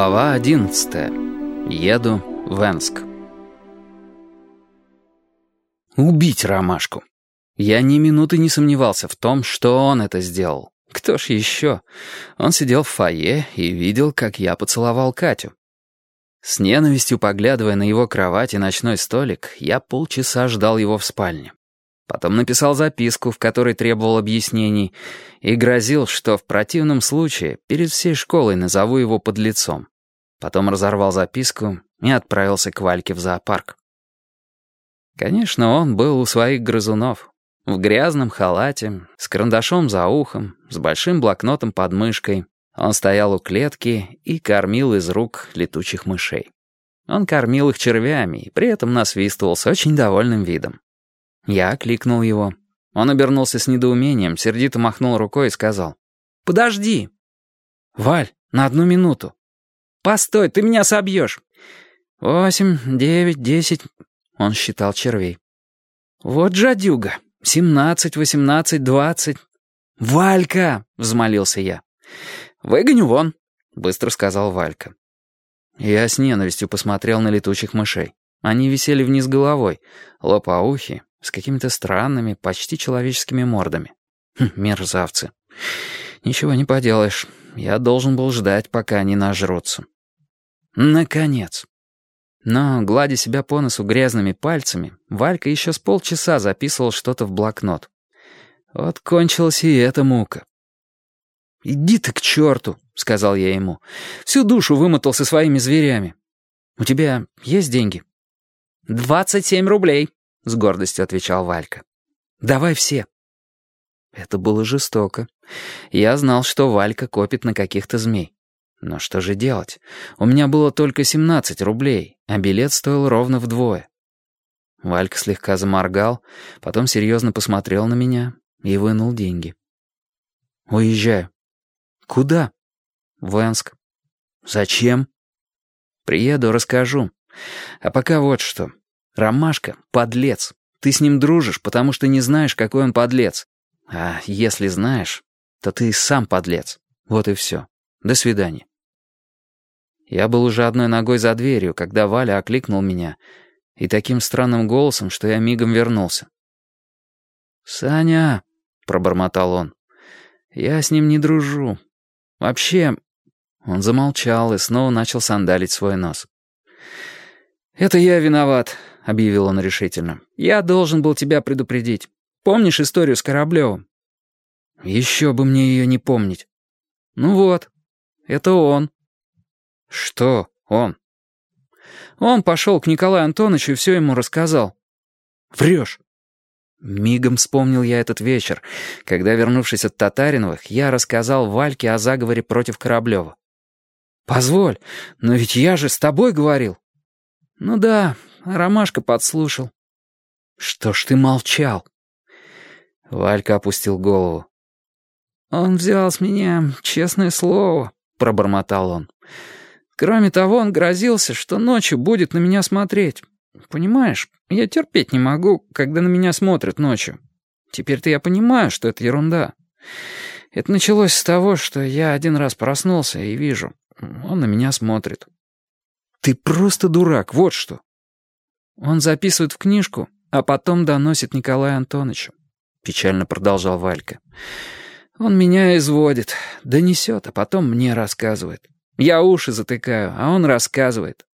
Глава 11. Еду в Энск. Убить ромашку. Я ни минуты не сомневался в том, что он это сделал. Кто ж еще? Он сидел в фойе и видел, как я поцеловал Катю. С ненавистью поглядывая на его кровать и ночной столик, я полчаса ждал его в спальне. Потом написал записку, в которой требовал объяснений, и грозил, что в противном случае перед всей школой назову его под лицом. Потом разорвал записку и отправился к Вальке в зоопарк. Конечно, он был у своих грызунов. В грязном халате, с карандашом за ухом, с большим блокнотом под мышкой. Он стоял у клетки и кормил из рук летучих мышей. Он кормил их червями и при этом насвистывал с очень довольным видом. Я окликнул его. Он обернулся с недоумением, сердито махнул рукой и сказал. «Подожди!» «Валь, на одну минуту!» «Постой, ты меня собьешь!» «Восемь, девять, десять...» Он считал червей. «Вот жадюга! Семнадцать, восемнадцать, двадцать...» «Валька!» — взмолился я. «Выгоню вон!» — быстро сказал Валька. Я с ненавистью посмотрел на летучих мышей. Они висели вниз головой, лопоухи, с какими-то странными, почти человеческими мордами. Хм, мерзавцы. Ничего не поделаешь. Я должен был ждать, пока они нажрутся. Наконец. Но, гладя себя по носу грязными пальцами, Валька еще с полчаса записывал что-то в блокнот. Вот кончилась и эта мука. «Иди ты к черту», — сказал я ему. «Всю душу вымотал со своими зверями. У тебя есть деньги?» «Двадцать семь рублей», — с гордостью отвечал Валька. «Давай все». Это было жестоко. Я знал, что Валька копит на каких-то змей. Но что же делать? У меня было только 17 рублей, а билет стоил ровно вдвое. Валька слегка заморгал, потом серьезно посмотрел на меня и вынул деньги. «Уезжаю». «Куда?» «В Энск». «Зачем?» «Приеду, расскажу. А пока вот что. Ромашка — подлец. Ты с ним дружишь, потому что не знаешь, какой он подлец. А если знаешь, то ты сам подлец. Вот и все. До свидания. Я был уже одной ногой за дверью, когда Валя окликнул меня, и таким странным голосом, что я мигом вернулся. «Саня», — пробормотал он, — «я с ним не дружу. Вообще...» Он замолчал и снова начал сандалить свой нос. «Это я виноват», — объявил он решительно. «Я должен был тебя предупредить. Помнишь историю с Кораблевым?» «Еще бы мне ее не помнить». «Ну вот, это он». «Что он?» «Он пошел к Николаю Антоновичу и все ему рассказал». «Врешь». Мигом вспомнил я этот вечер, когда, вернувшись от Татариновых, я рассказал Вальке о заговоре против Кораблева. «Позволь, но ведь я же с тобой говорил». «Ну да, Ромашка подслушал». «Что ж ты молчал?» Валька опустил голову. «Он взял с меня честное слово», — пробормотал он. «Кроме того, он грозился, что ночью будет на меня смотреть. Понимаешь, я терпеть не могу, когда на меня смотрят ночью. Теперь-то я понимаю, что это ерунда. Это началось с того, что я один раз проснулся и вижу, он на меня смотрит. Ты просто дурак, вот что. Он записывает в книжку, а потом доносит Николаю Антоновичу. Печально продолжал Валька. Он меня изводит, донесет, а потом мне рассказывает. Я уши затыкаю, а он рассказывает.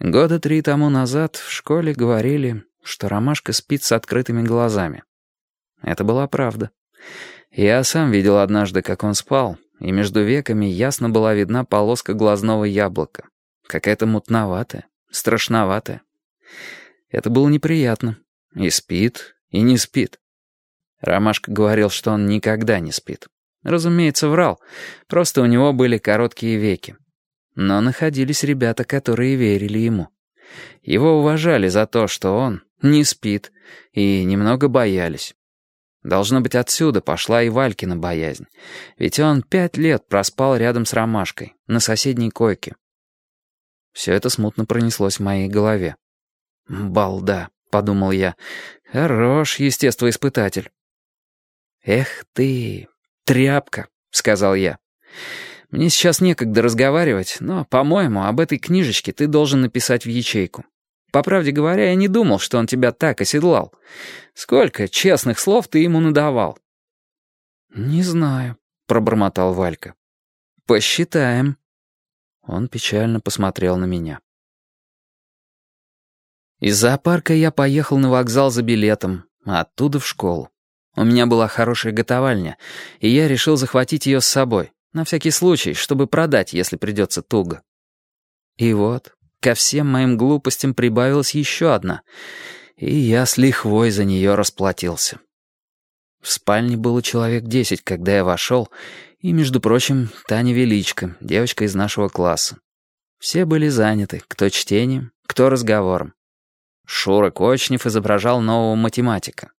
Года три тому назад в школе говорили, что Ромашка спит с открытыми глазами. Это была правда. Я сам видел однажды, как он спал, и между веками ясно была видна полоска глазного яблока. Какая-то мутноватая, страшноватая. Это было неприятно. И спит, и не спит. Ромашка говорил, что он никогда не спит. Разумеется, врал. Просто у него были короткие веки. Но находились ребята, которые верили ему. Его уважали за то, что он не спит, и немного боялись. Должно быть, отсюда пошла и Валькина боязнь. Ведь он пять лет проспал рядом с Ромашкой, на соседней койке. Все это смутно пронеслось в моей голове. «Балда», — подумал я, — «хорош естествоиспытатель». «Эх ты, тряпка», — сказал я. Мне сейчас некогда разговаривать, но, по-моему, об этой книжечке ты должен написать в ячейку. По правде говоря, я не думал, что он тебя так оседлал. Сколько честных слов ты ему надавал?» «Не знаю», — пробормотал Валька. «Посчитаем». Он печально посмотрел на меня. Из зоопарка я поехал на вокзал за билетом, а оттуда в школу. У меня была хорошая готовальня, и я решил захватить ее с собой, на всякий случай, чтобы продать, если придется туго. И вот, ко всем моим глупостям прибавилась еще одна, и я с лихвой за нее расплатился. В спальне было человек десять, когда я вошел, и, между прочим, Таня Величко, девочка из нашего класса. Все были заняты, кто чтением, кто разговором. Шура Кочнев изображал нового математика.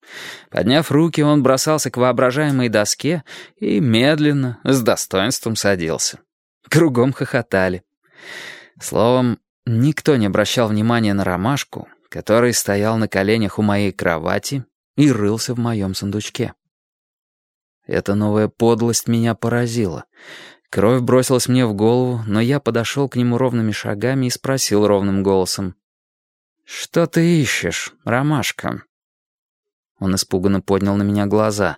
Подняв руки, он бросался к воображаемой доске и медленно, с достоинством садился. Кругом хохотали. Словом, никто не обращал внимания на ромашку, который стоял на коленях у моей кровати и рылся в моем сундучке. Эта новая подлость меня поразила. Кровь бросилась мне в голову, но я подошел к нему ровными шагами и спросил ровным голосом. «Что ты ищешь, ромашка?» Он испуганно поднял на меня глаза,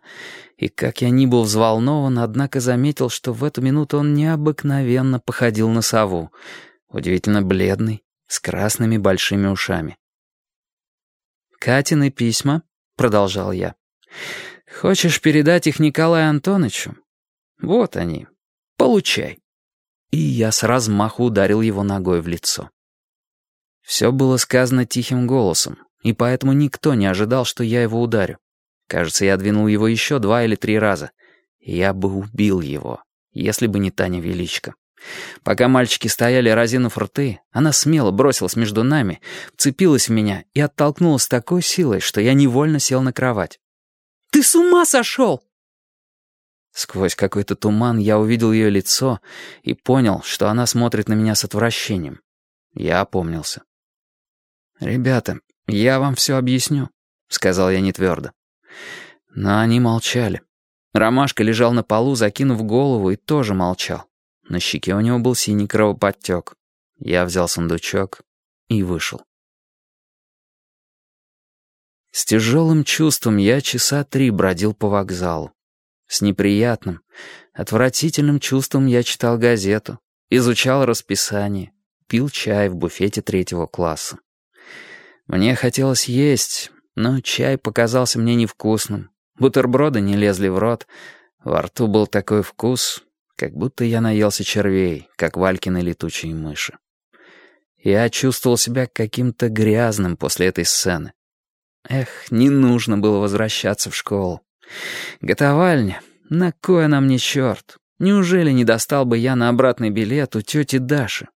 и как я ни был взволнован, однако заметил, что в эту минуту он необыкновенно походил на сову, удивительно бледный, с красными большими ушами. «Катины письма?» — продолжал я. «Хочешь передать их Николаю Антоновичу? Вот они. Получай». И я с размаху ударил его ногой в лицо. Все было сказано тихим голосом, и поэтому никто не ожидал, что я его ударю. Кажется, я двинул его еще два или три раза. Я бы убил его, если бы не Таня Величко. Пока мальчики стояли, разинув рты, она смело бросилась между нами, вцепилась в меня и оттолкнула с такой силой, что я невольно сел на кровать. «Ты с ума сошел!» Сквозь какой-то туман я увидел ее лицо и понял, что она смотрит на меня с отвращением. Я опомнился. «Ребята, я вам все объясню», — сказал я нетвердо. Но они молчали. Ромашка лежал на полу, закинув голову, и тоже молчал. На щеке у него был синий кровоподтек. Я взял сундучок и вышел. С тяжелым чувством я часа три бродил по вокзалу. С неприятным, отвратительным чувством я читал газету, изучал расписание, пил чай в буфете третьего класса. Мне хотелось есть, но чай показался мне невкусным. Бутерброды не лезли в рот. Во рту был такой вкус, как будто я наелся червей, как Валькины летучие мыши. Я чувствовал себя каким-то грязным после этой сцены. Эх, не нужно было возвращаться в школу. Готовальня, на кое нам не черт? Неужели не достал бы я на обратный билет у тети Даши?